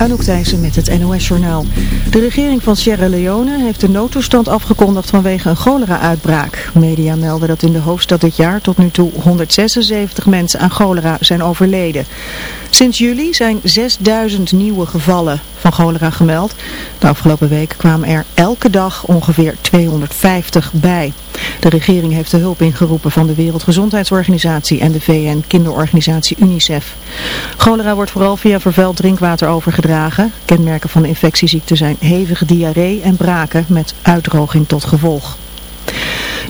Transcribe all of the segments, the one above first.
Anouk Thijssen met het NOS-journaal. De regering van Sierra Leone heeft de noodtoestand afgekondigd vanwege een cholera-uitbraak. Media melden dat in de hoofdstad dit jaar tot nu toe 176 mensen aan cholera zijn overleden. Sinds juli zijn 6000 nieuwe gevallen van cholera gemeld. De afgelopen week kwamen er elke dag ongeveer 250 bij. De regering heeft de hulp ingeroepen van de Wereldgezondheidsorganisatie en de VN-kinderorganisatie UNICEF. Cholera wordt vooral via vervuild drinkwater overgedragen. Kenmerken van de infectieziekte zijn hevige diarree en braken met uitdroging tot gevolg.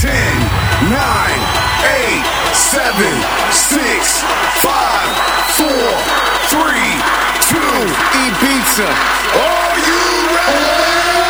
10, 9, 8, 7, 6, 5, 4, 3, 2, Ibiza. Are you ready?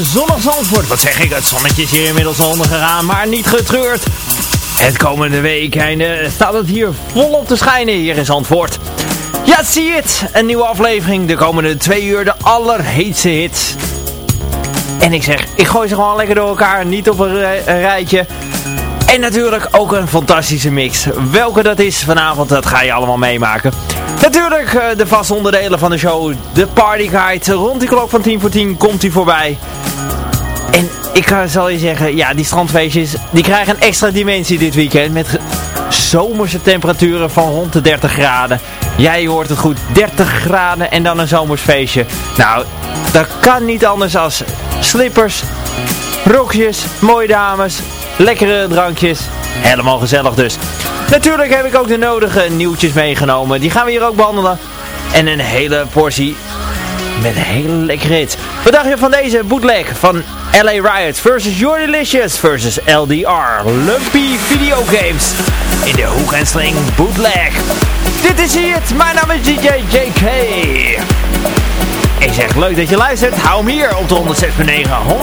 Zonnig Zandvoort. Wat zeg ik, het zonnetje is hier inmiddels ondergegaan, maar niet getreurd. Het komende week einde staat het hier volop te schijnen hier in Zandvoort. Ja, zie het. Een nieuwe aflevering. De komende twee uur de allerheetste hits. En ik zeg, ik gooi ze gewoon lekker door elkaar. Niet op een, een rijtje. En natuurlijk ook een fantastische mix. Welke dat is vanavond, dat ga je allemaal meemaken. Natuurlijk uh, de vaste onderdelen van de show. De Party Guide. Rond die klok van 10 voor 10 komt hij voorbij. En ik zal je zeggen, ja, die strandfeestjes, die krijgen een extra dimensie dit weekend. Met zomerse temperaturen van rond de 30 graden. Jij hoort het goed, 30 graden en dan een zomersfeestje. Nou, dat kan niet anders als slippers, rokjes, mooie dames, lekkere drankjes. Helemaal gezellig dus. Natuurlijk heb ik ook de nodige nieuwtjes meegenomen. Die gaan we hier ook behandelen. En een hele portie met een hele lekkere hits. Wat je van deze bootleg van LA Riot versus Your Delicious versus LDR Lumpy Videogames in de hoek en sling bootleg. Dit is het. Mijn naam is DJ JK. Ik zeg leuk dat je luistert. Hou hem hier op de 106.9, 104.5.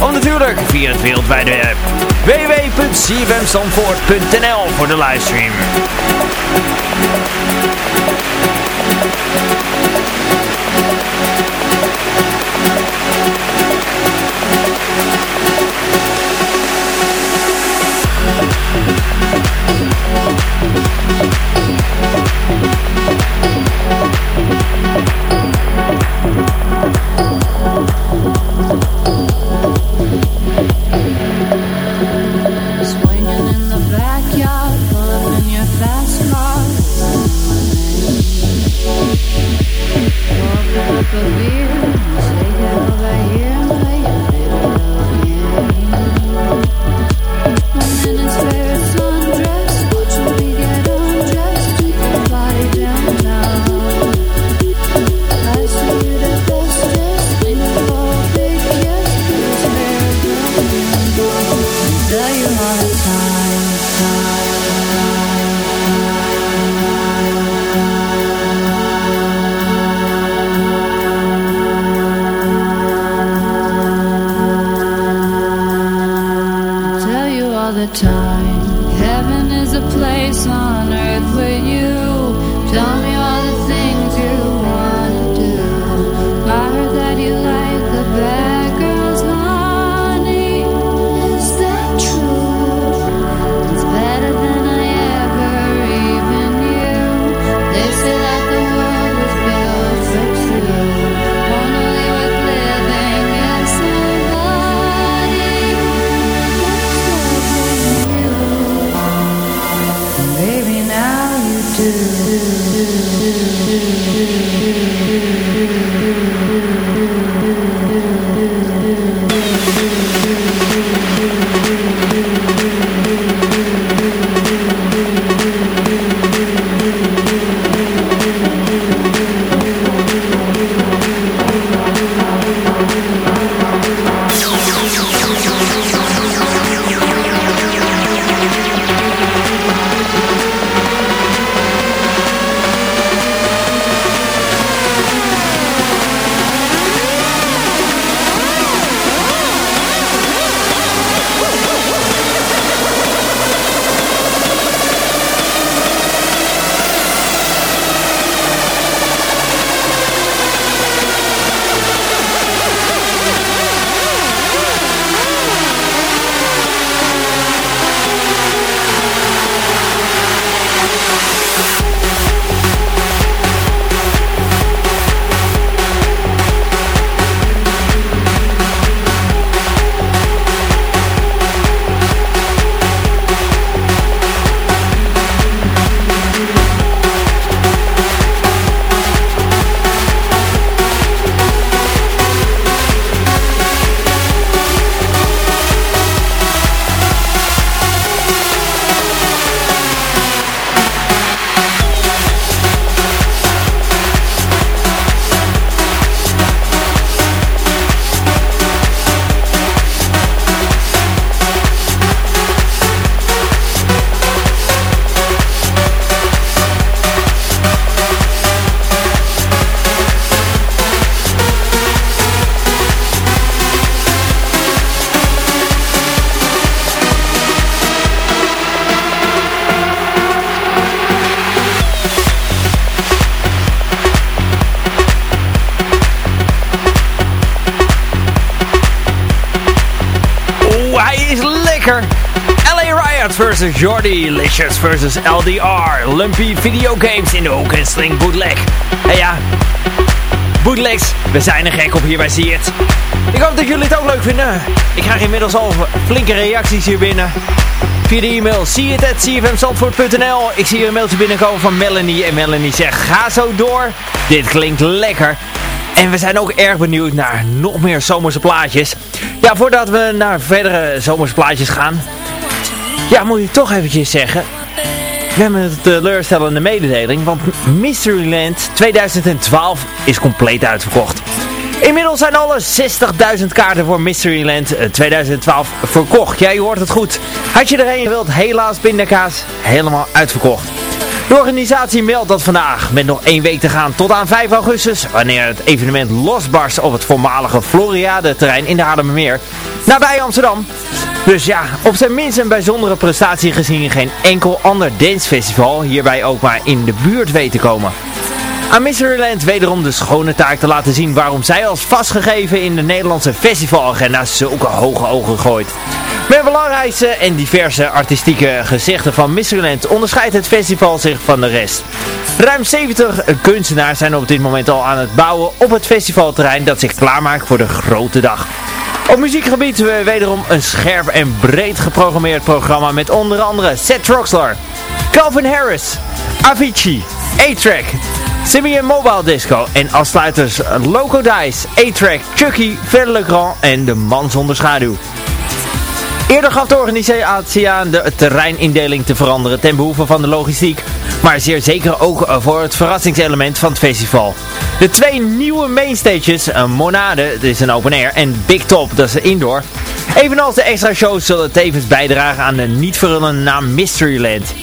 Of natuurlijk via het wereldwijde web. www.cfmstanvoort.nl voor de livestream. Versus Jordi, Licious versus LDR, Lumpy Videogames in de hoek en sling bootleg. En ja, bootlegs, we zijn er gek op hier bij It. Ik hoop dat jullie het ook leuk vinden. Ik krijg inmiddels al flinke reacties hier binnen. Via de e-mail seeit.cfmzandvoort.nl Ik zie hier een mailtje binnenkomen van Melanie. En Melanie zegt, ga zo door. Dit klinkt lekker. En we zijn ook erg benieuwd naar nog meer zomerse plaatjes. Ja, voordat we naar verdere zomerse plaatjes gaan. Ja, moet ik toch eventjes zeggen. We hebben een teleurstellende mededeling. Want Mysteryland 2012 is compleet uitverkocht. Inmiddels zijn alle 60.000 kaarten voor Mysteryland 2012 verkocht. Jij hoort het goed. Had je er een wilt, helaas pindakaas, helemaal uitverkocht. De organisatie meldt dat vandaag, met nog één week te gaan tot aan 5 augustus, wanneer het evenement losbarst op het voormalige Floriade-terrein in de Haarlemmermeer, nabij Amsterdam. Dus ja, op zijn minst een bijzondere prestatie gezien geen enkel ander dancefestival hierbij ook maar in de buurt weet te komen. Aan Mysteryland wederom de schone taak te laten zien waarom zij als vastgegeven in de Nederlandse festivalagenda zulke hoge ogen gooit. Met belangrijkste en diverse artistieke gezichten van Mysteryland onderscheidt het festival zich van de rest. Ruim 70 kunstenaars zijn op dit moment al aan het bouwen op het festivalterrein dat zich klaarmaakt voor de grote dag. Op muziekgebied we wederom een scherp en breed geprogrammeerd programma met onder andere Seth Troxler, Calvin Harris, Avicii, A-Track, Simeon Mobile Disco en afsluiters Loco Dice, A-Track, Chucky, Verle Grand en De Man Zonder Schaduw. Eerder gaf de organisatie aan de terreinindeling te veranderen ten behoeve van de logistiek, maar zeer zeker ook voor het verrassingselement van het festival. De twee nieuwe mainstages, Monade, dat is een open air, en Big Top, dat is indoor, evenals de extra shows zullen tevens bijdragen aan de niet verrullende naam Mysteryland.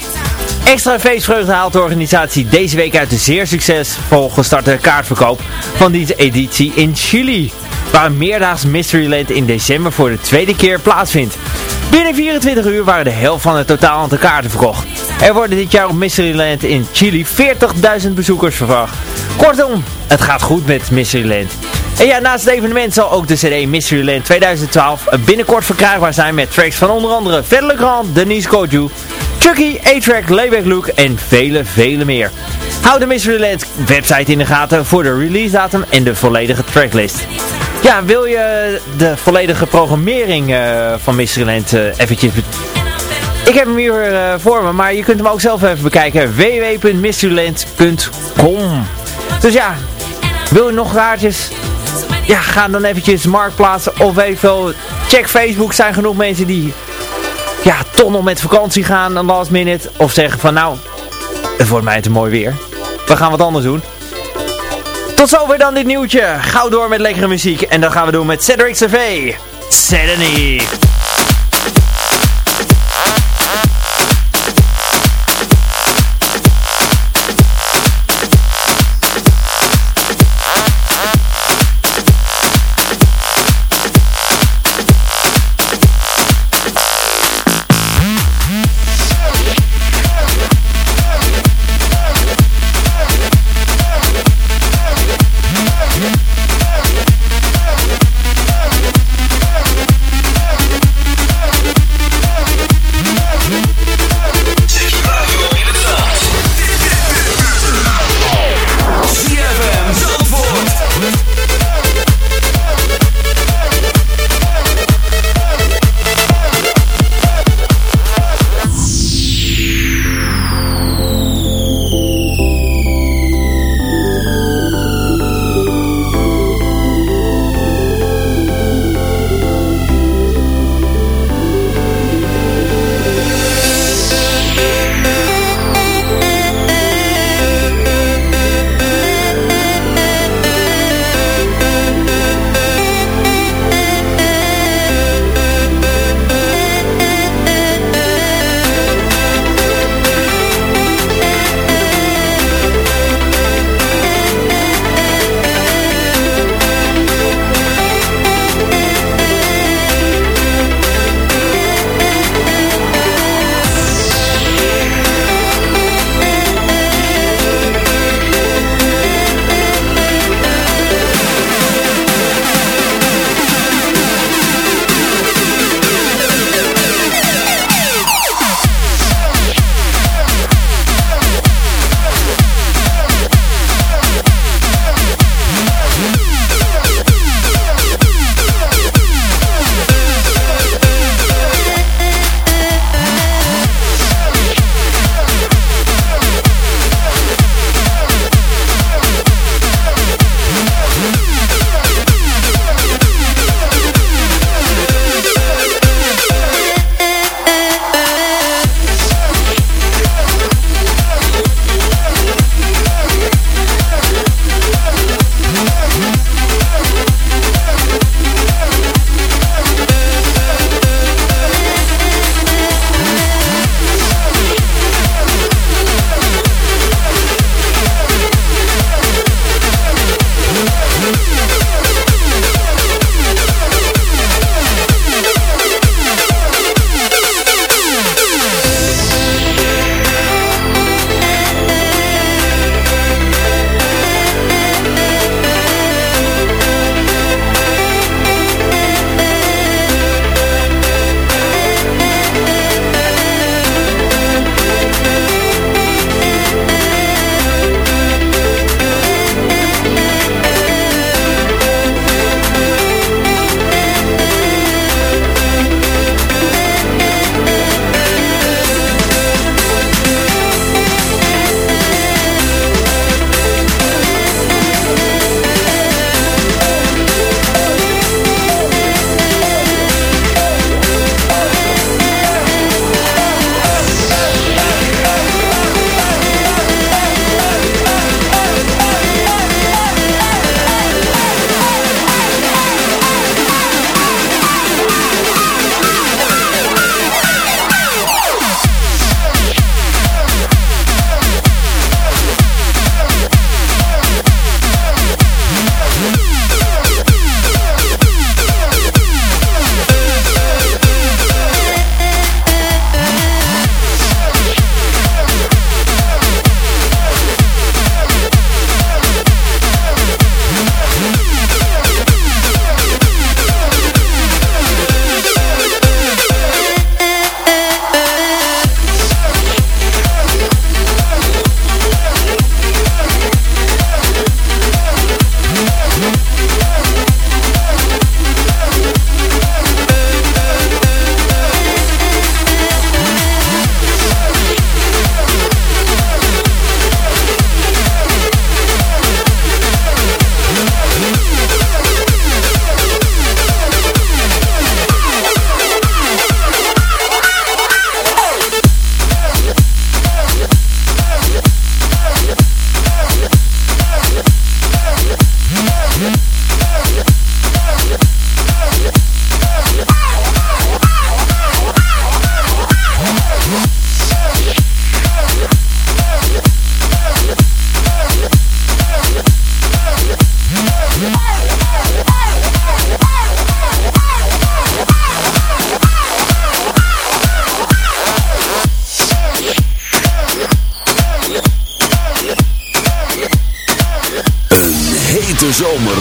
Extra feestvreugde haalt de organisatie deze week uit de zeer succesvol gestarte kaartverkoop van deze editie in Chili. Waar een meerdaags Mysteryland in december voor de tweede keer plaatsvindt. Binnen 24 uur waren de helft van het totaal aantal kaarten verkocht. Er worden dit jaar op Mysteryland in Chili 40.000 bezoekers verwacht. Kortom, het gaat goed met Mysteryland. En ja, naast het evenement zal ook de CD Mysteryland 2012 binnenkort verkrijgbaar zijn met tracks van onder andere Verle Grand, Denise Koju, Chucky, A-Track, Layback Luke en vele, vele meer. Hou de Mysteryland website in de gaten voor de release datum en de volledige tracklist. Ja, wil je de volledige programmering uh, van Mysteryland uh, eventjes... Ik heb hem hier uh, voor me, maar je kunt hem ook zelf even bekijken. www.mysteryland.com Dus ja, wil je nog kaartjes? Ja, ga dan eventjes marktplaatsen of veel. Check Facebook, zijn genoeg mensen die ja, toch nog met vakantie gaan aan last minute. Of zeggen van nou, het wordt mij te mooi weer. We gaan wat anders doen. Tot zover dan dit nieuwtje. Gauw door met lekkere muziek. En dat gaan we doen met Cedric CV. Sedany.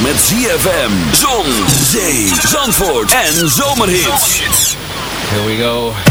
Met ZFM, zon, zee, zandvoort en zomerhits. Here we go.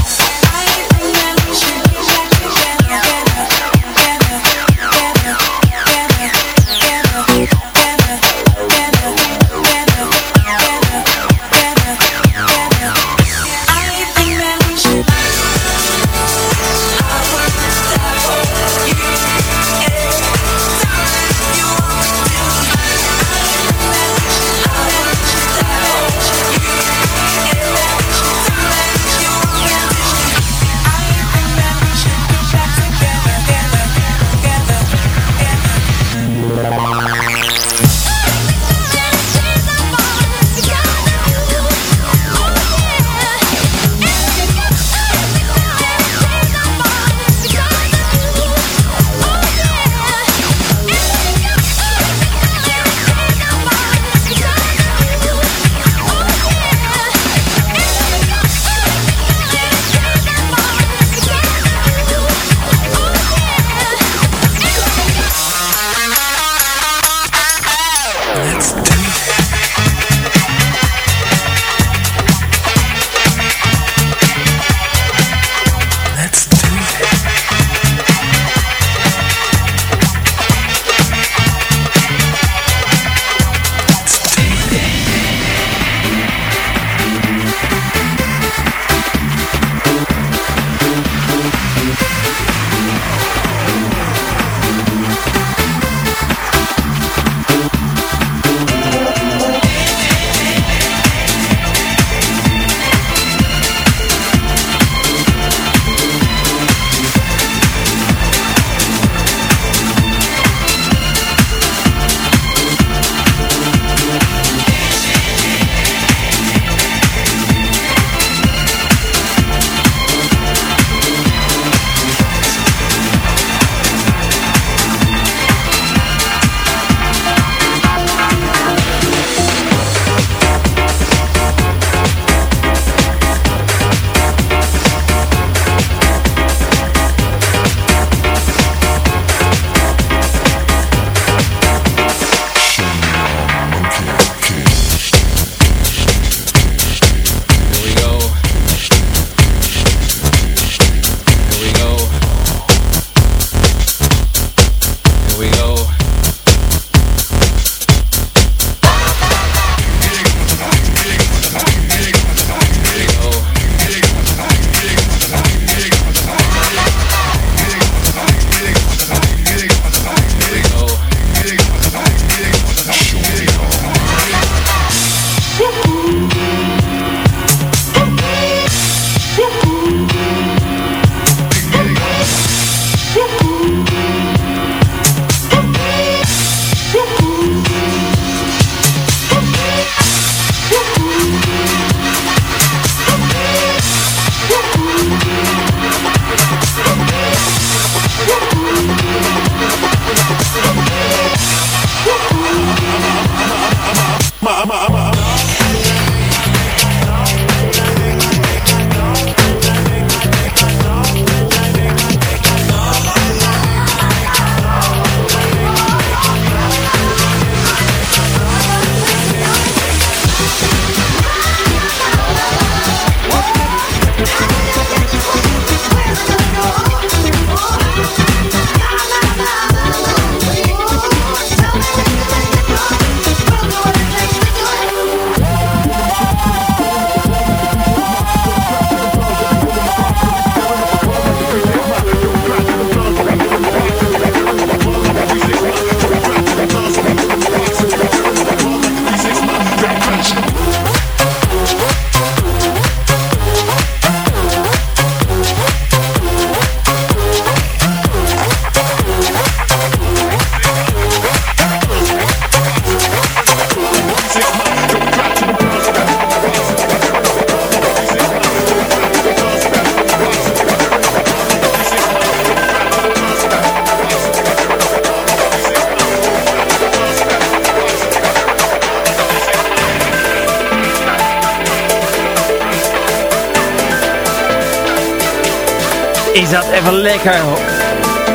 Lekker.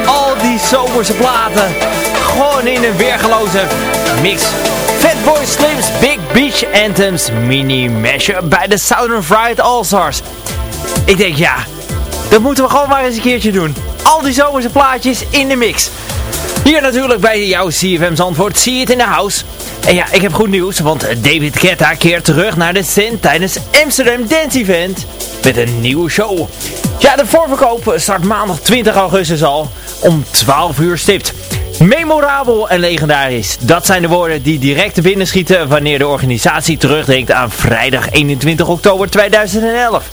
Al die zomerse platen. Gewoon in een weergeloze mix Fatboy Slim's Big Beach Anthems mini mashup bij de Southern Fried All-Stars. Ik denk ja, dat moeten we gewoon maar eens een keertje doen. Al die zomerse plaatjes in de mix. Hier natuurlijk bij jouw CFM Zandvoort, zie het in de house. En ja, ik heb goed nieuws, want David Guetta keert terug naar de scene tijdens Amsterdam Dance Event met een nieuwe show. Ja, de voorverkoop start maandag 20 augustus al om 12 uur stipt. Memorabel en legendarisch. Dat zijn de woorden die direct binnen schieten wanneer de organisatie terugdenkt aan vrijdag 21 oktober 2011.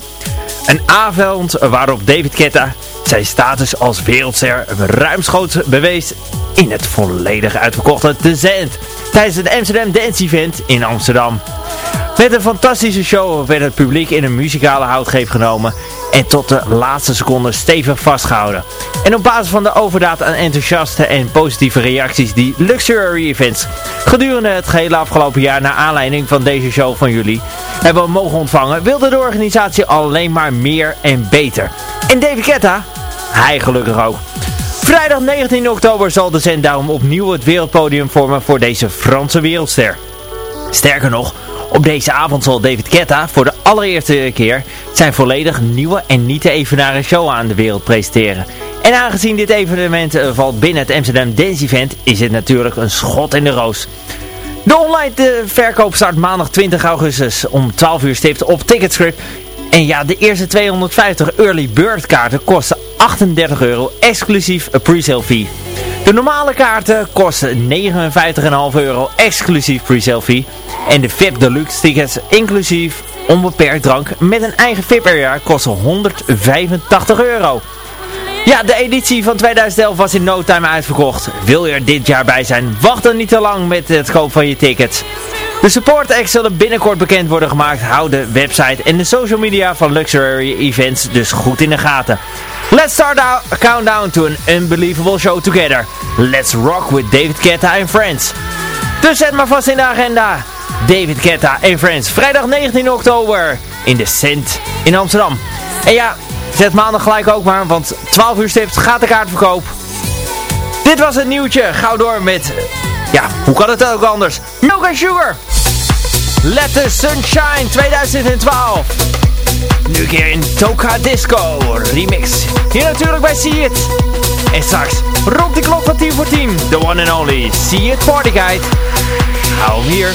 Een avond waarop David Ketta zijn status als wereldster ruimschoots bewees in het volledig uitverkochte The tijdens het Amsterdam Dance Event in Amsterdam. Met een fantastische show werd het publiek in een muzikale houtgreep genomen en tot de laatste seconde stevig vastgehouden. En op basis van de overdaad aan enthousiaste en positieve reacties die Luxury Events gedurende het gehele afgelopen jaar naar aanleiding van deze show van jullie hebben mogen ontvangen, wilde de organisatie alleen maar meer en beter. En David Ketta, hij gelukkig ook. Vrijdag 19 oktober zal de zend daarom opnieuw het wereldpodium vormen voor deze Franse wereldster. Sterker nog, op deze avond zal David Ketta voor de allereerste keer zijn volledig nieuwe en niet te evenaren show aan de wereld presenteren. En aangezien dit evenement eh, valt binnen het Amsterdam Dance Event, is het natuurlijk een schot in de roos. De online verkoop start maandag 20 augustus om 12 uur stipt op Ticketscript. En ja, de eerste 250 early bird kaarten kosten 38 euro, exclusief pre-sale fee. De normale kaarten kosten 59,5 euro, exclusief pre-sale fee. En de VIP Deluxe tickets, inclusief onbeperkt drank, met een eigen VIP-area, kosten 185 euro. Ja, de editie van 2011 was in no time uitverkocht. Wil je er dit jaar bij zijn? Wacht dan niet te lang met het koop van je tickets. De support acts zullen binnenkort bekend worden gemaakt. Hou de website en de social media van Luxury Events dus goed in de gaten. Let's start our countdown to an unbelievable show together. Let's rock with David Guetta and Friends. Dus zet maar vast in de agenda. David Guetta en Friends. Vrijdag 19 oktober in de Cent in Amsterdam. En ja, zet maandag gelijk ook maar, want 12 uur stipt gaat de kaartverkoop. Dit was het nieuwtje. Gauw door met, ja, hoe kan het ook anders? Milk and Sugar. Let the Sunshine 2012. Nu keer in Toka Disco remix. Hier natuurlijk bij See It. En straks rond die klok van 10 voor 10. The one and only See It Party Guide. Hou hem hier.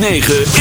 106.9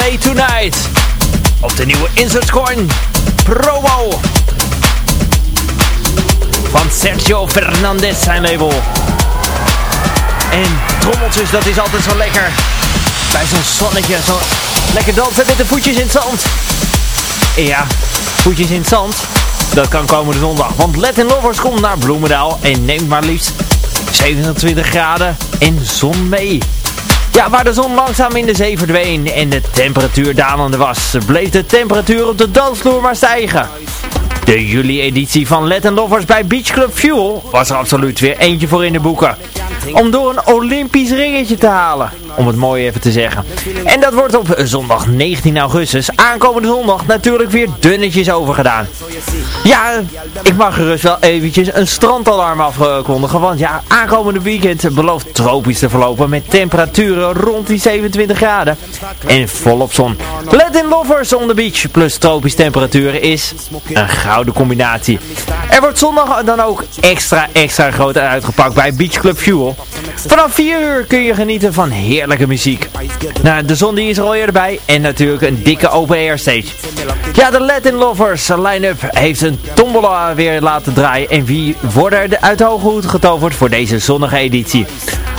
Say Tonight. Op de nieuwe Insert Coin promo. Van Sergio Fernandez zijn label. En trommeltjes, dat is altijd zo lekker. Bij zo'n zonnetje, zo lekker dansen met de voetjes in het zand. Ja, voetjes in het zand, dat kan komende zondag. Want Let Lovers komt naar Bloemendaal en neemt maar liefst 27 graden en zon mee. Ja, waar de zon langzaam in de zee verdween en de temperatuur dalende was, bleef de temperatuur op de dansvloer maar stijgen. De juli-editie van Let Lovers bij Beach Club Fuel was er absoluut weer eentje voor in de boeken. Om door een Olympisch ringetje te halen, om het mooi even te zeggen. En dat wordt op zondag 19 augustus, aankomende zondag, natuurlijk weer dunnetjes overgedaan. Ja, ik mag gerust wel eventjes een strandalarm afkondigen, want ja, aankomende weekend belooft tropisch te verlopen met temperaturen rond die 27 graden. En volop zon. Let in Lovers on the beach plus tropisch temperaturen is een gouden combinatie. Er wordt zondag dan ook extra extra groot uitgepakt bij Beach Club Fuel. Vanaf 4 uur kun je genieten van heerlijke muziek. Nou, de zon die is er al eerder bij en natuurlijk een dikke open air stage. Ja, de Latin Lovers line-up heeft een tombola weer laten draaien en wie worden er uit de hoge hoed getoverd voor deze zonnige editie.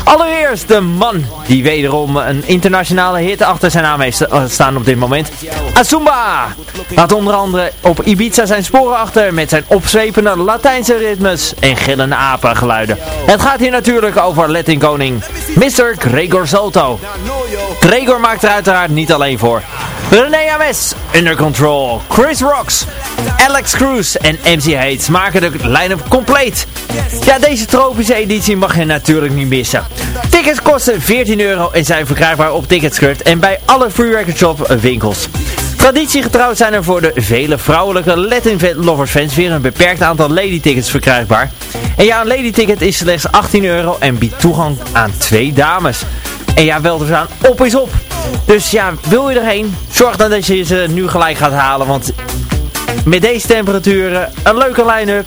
Allereerst de man die wederom een internationale hit achter zijn naam heeft staan op dit moment. Azumba! Laat onder andere op Ibiza zijn sporen achter met zijn opzwepende Latijnse ritmes en gillende apengeluiden. Het gaat hier natuurlijk over Latin koning Mr. Gregor Soto. Gregor maakt er uiteraard niet alleen voor. René Ames, Under Control, Chris Rocks, Alex Cruz en MC Hates maken de line-up compleet. Ja, deze tropische editie mag je natuurlijk niet missen. Tickets kosten 14 euro en zijn verkrijgbaar op Ticketscript en bij alle Free Record Shop winkels. Traditiegetrouw zijn er voor de vele vrouwelijke Latin Lovers fans weer een beperkt aantal lady tickets verkrijgbaar. En ja, een lady ticket is slechts 18 euro en biedt toegang aan twee dames. En ja, wel te staan, op is op. Dus ja, wil je erheen, zorg dan dat je ze nu gelijk gaat halen. Want met deze temperaturen, een leuke line-up,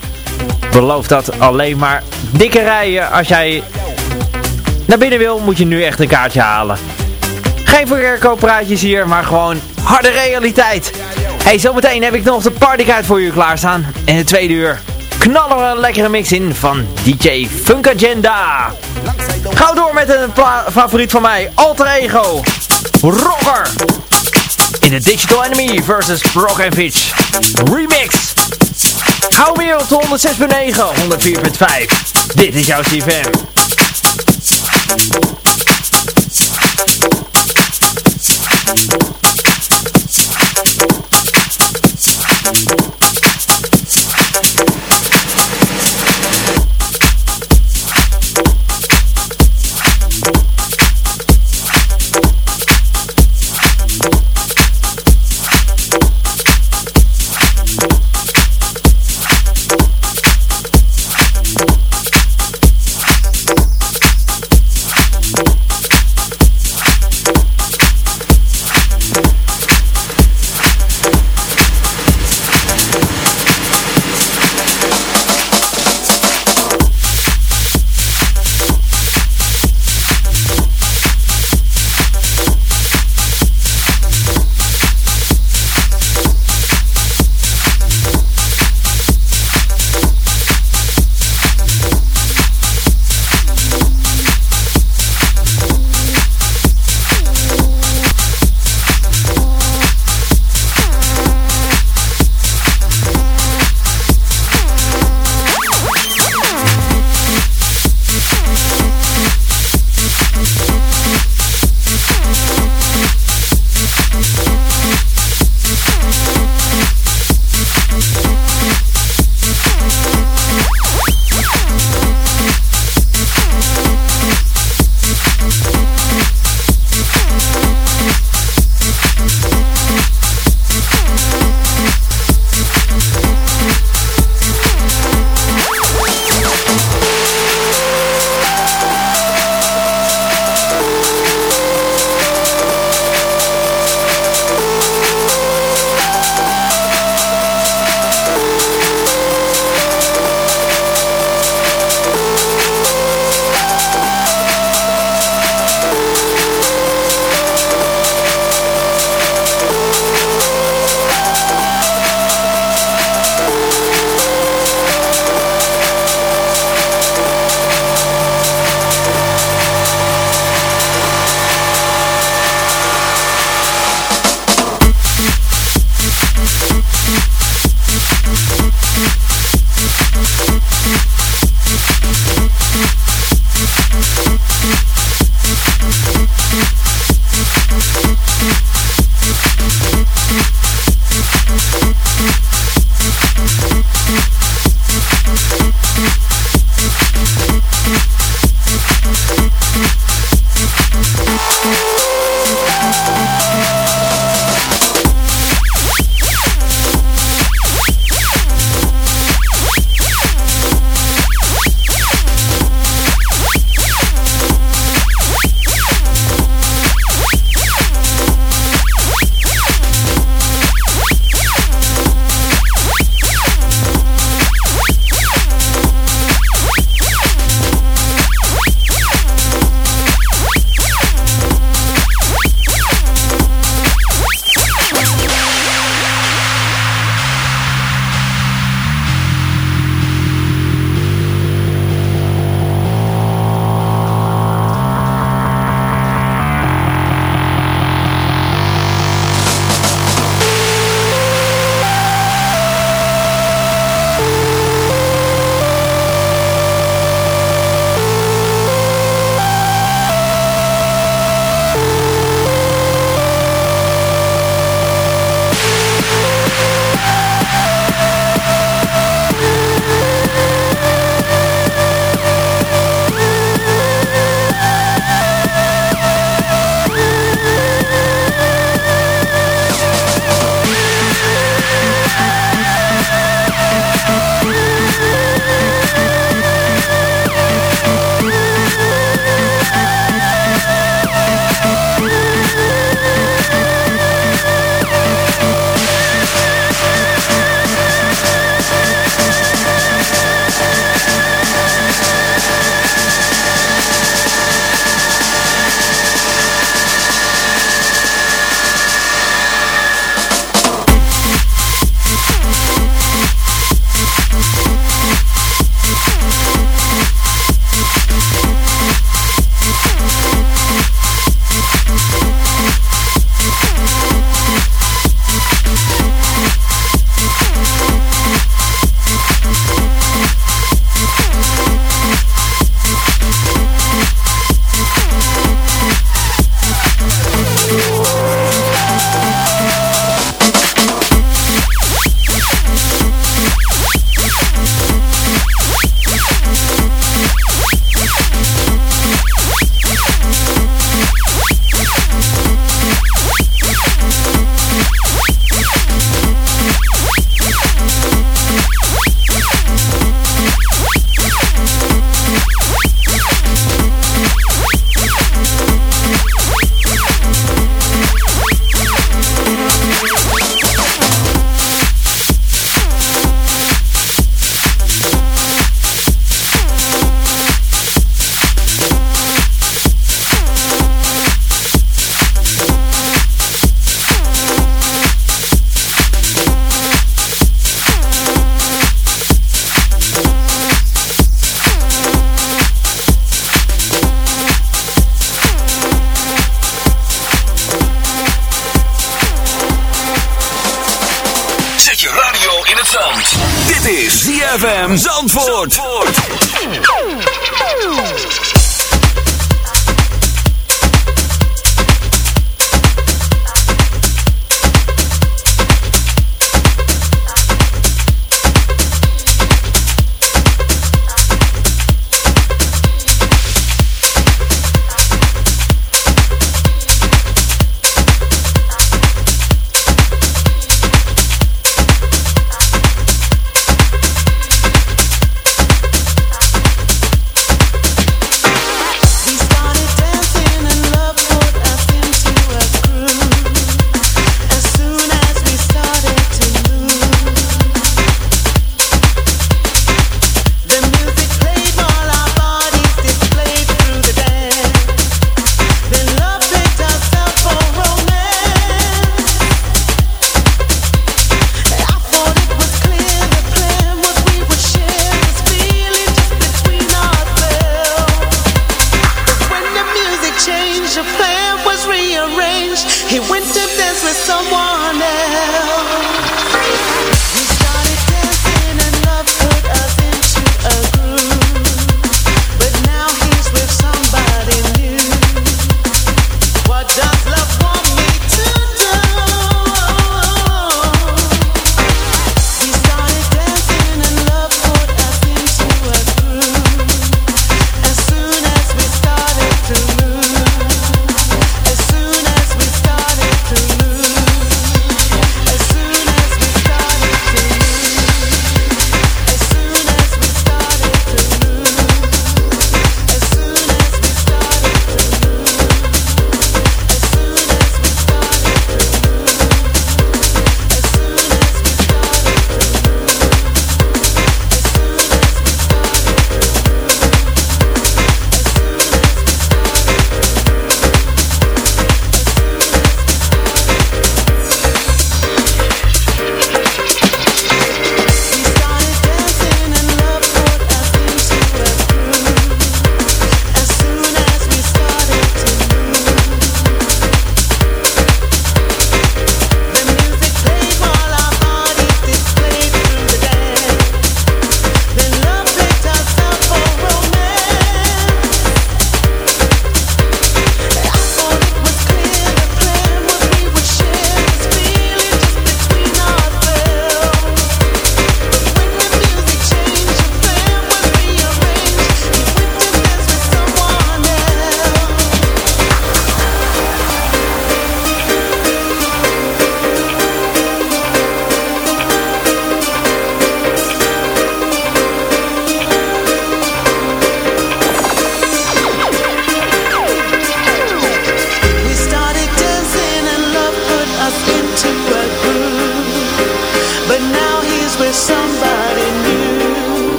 belooft dat alleen maar dikke rijen. Als jij naar binnen wil, moet je nu echt een kaartje halen. Geen verkooppraatjes hier, maar gewoon harde realiteit. Hey, zometeen heb ik nog de partykaart voor u klaarstaan. En de tweede uur knallen we een lekkere mix in van DJ Funk Agenda. Gauw door met een favoriet van mij, Alter Ego. Rocker. In de Digital Enemy versus Rock and Fitch remix. Hou weer op 106.9, 104.5. Dit is jouw CFM.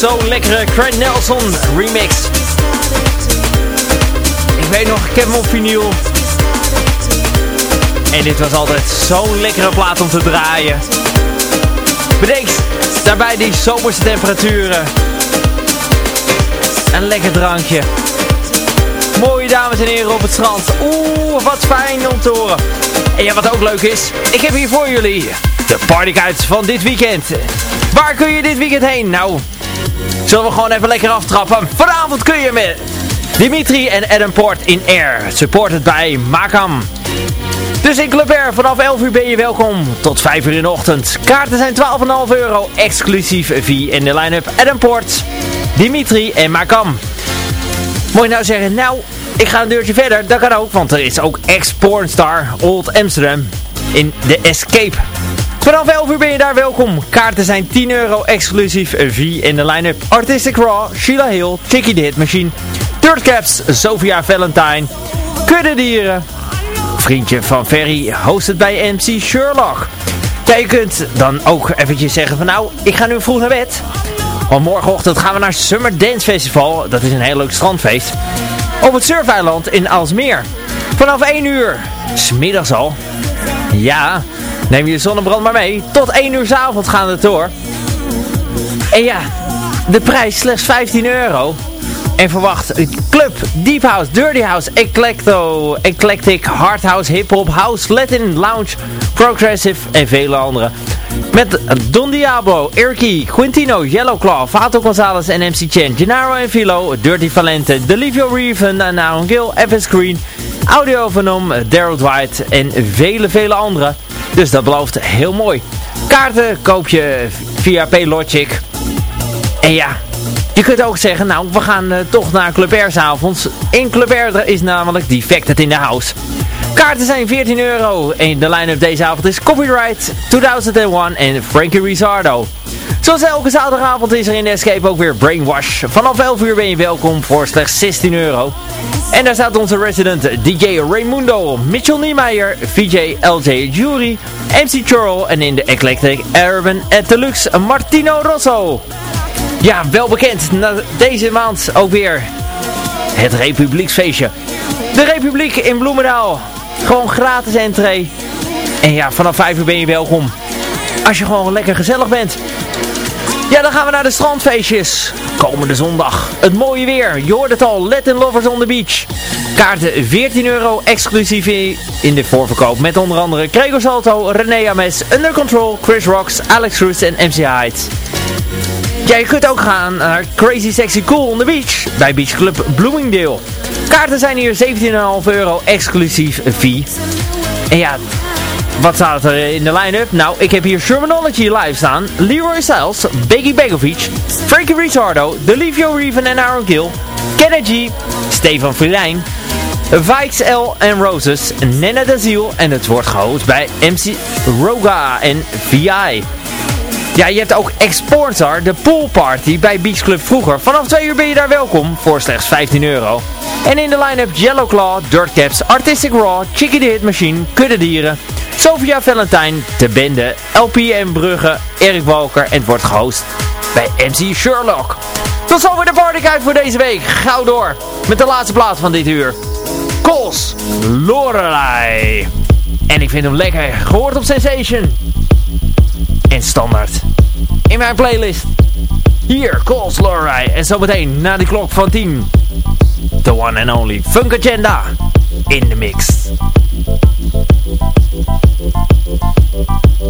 Zo'n lekkere Craig Nelson remix. Ik weet nog, ik heb hem op. En dit was altijd zo'n lekkere plaat om te draaien. Bedenk, Daarbij die zomerse temperaturen. Een lekker drankje. Mooie dames en heren op het strand. Oeh, wat fijn om te horen. En ja, wat ook leuk is, ik heb hier voor jullie de partyguides van dit weekend. Waar kun je dit weekend heen? Nou, zullen we gewoon even lekker aftrappen. Vanavond kun je met Dimitri en Adam Port in Air. Supported bij Makam. Dus in Club Air, vanaf 11 uur ben je welkom tot 5 uur in de ochtend. Kaarten zijn 12,5 euro, exclusief via in de line-up Adam Port, Dimitri en Makam. Je nou zeggen, nou, ik ga een deurtje verder. Dat kan ook, want er is ook ex-pornstar Old Amsterdam in de Escape. Vanaf 11 uur ben je daar welkom. Kaarten zijn 10 euro exclusief via in de line-up. Artistic Raw, Sheila Hill, Chicky the Hit Machine, Third Caps, Sophia Valentine, Kuddedieren. Vriendje van Ferry host het bij MC Sherlock. Ja, je kunt dan ook eventjes zeggen van nou, ik ga nu vroeg naar bed. Want morgenochtend gaan we naar Summer Dance Festival. Dat is een heel leuk strandfeest. Op het surfeiland in Alsmeer. Vanaf 1 uur. Smiddags al. Ja, neem je zonnebrand maar mee. Tot 1 uur s avonds gaan we door. En ja, de prijs slechts 15 euro. En verwacht club, deep house, dirty house, eclecto, eclectic, hard house, hip hop, house, latin, lounge, progressive en vele andere. Met Don Diablo, Irky, Quintino, Yellowclaw, Fato Gonzalez en MC Chen, Gennaro en Philo, Dirty Valente, Delivio Reven, Aaron Gill, FS Green, Audio Venom, Daryl Dwight en vele vele anderen. Dus dat belooft heel mooi. Kaarten koop je via Paylogic. En ja, je kunt ook zeggen, nou, we gaan uh, toch naar Club Air s'avonds. In Club Air is namelijk Defected in the House. Kaarten zijn 14 euro en de line-up deze avond is Copyright 2001 en Frankie Rizzardo. Zoals elke zaterdagavond is er in de Escape ook weer Brainwash. Vanaf 11 uur ben je welkom voor slechts 16 euro. En daar staat onze resident DJ Raimundo, Mitchell Niemeyer, VJ LJ Jury, MC Churl en in de Eclectic Urban at Deluxe Martino Rosso. Ja, wel bekend. Na deze maand ook weer het Republieksfeestje. De Republiek in Bloemendaal. Gewoon gratis entree. En ja, vanaf 5 uur ben je welkom. Als je gewoon lekker gezellig bent. Ja, dan gaan we naar de strandfeestjes. Komende zondag. Het mooie weer. Je hoort het al. Latin Lovers on the Beach. Kaarten 14 euro exclusief in de voorverkoop. Met onder andere Gregor Salto, René Ames, Under Control, Chris Rocks, Alex Roos en MC Heights. Ja, kunt ook gaan naar Crazy Sexy Cool on the Beach bij Beach Club Bloomingdale. Kaarten zijn hier 17,5 euro exclusief fee. En ja, wat staat er in de line-up? Nou, ik heb hier Shermanology live staan. Leroy Styles, Biggie Begovic, Frankie Rizzardo, Delivio Reven en Aaron Gill, Kennedy, Stefan Verlijn, Vikes L en Roses, Nena Daziel en het wordt gehost bij MC Roga en VI. Ja, je hebt ook Exporter, de poolparty bij Beach Club vroeger. Vanaf 2 uur ben je daar welkom voor slechts 15 euro. En in de line-up Yellow Claw, Dirtcaps, Artistic Raw, Chicky the Hit Machine, Kuddedieren, Sophia Valentine, De Bende, LPM Brugge, Erik Walker en het wordt gehost bij MC Sherlock. Tot zover de partyguide voor deze week. Gauw door met de laatste plaats van dit uur. Kos Lorelei. En ik vind hem lekker. Gehoord op Sensation en standaard in mijn playlist. Hier, Calls Lorelei. En zometeen na de klok van 10. The one and only Funk Agenda in the mix.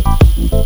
Thank you.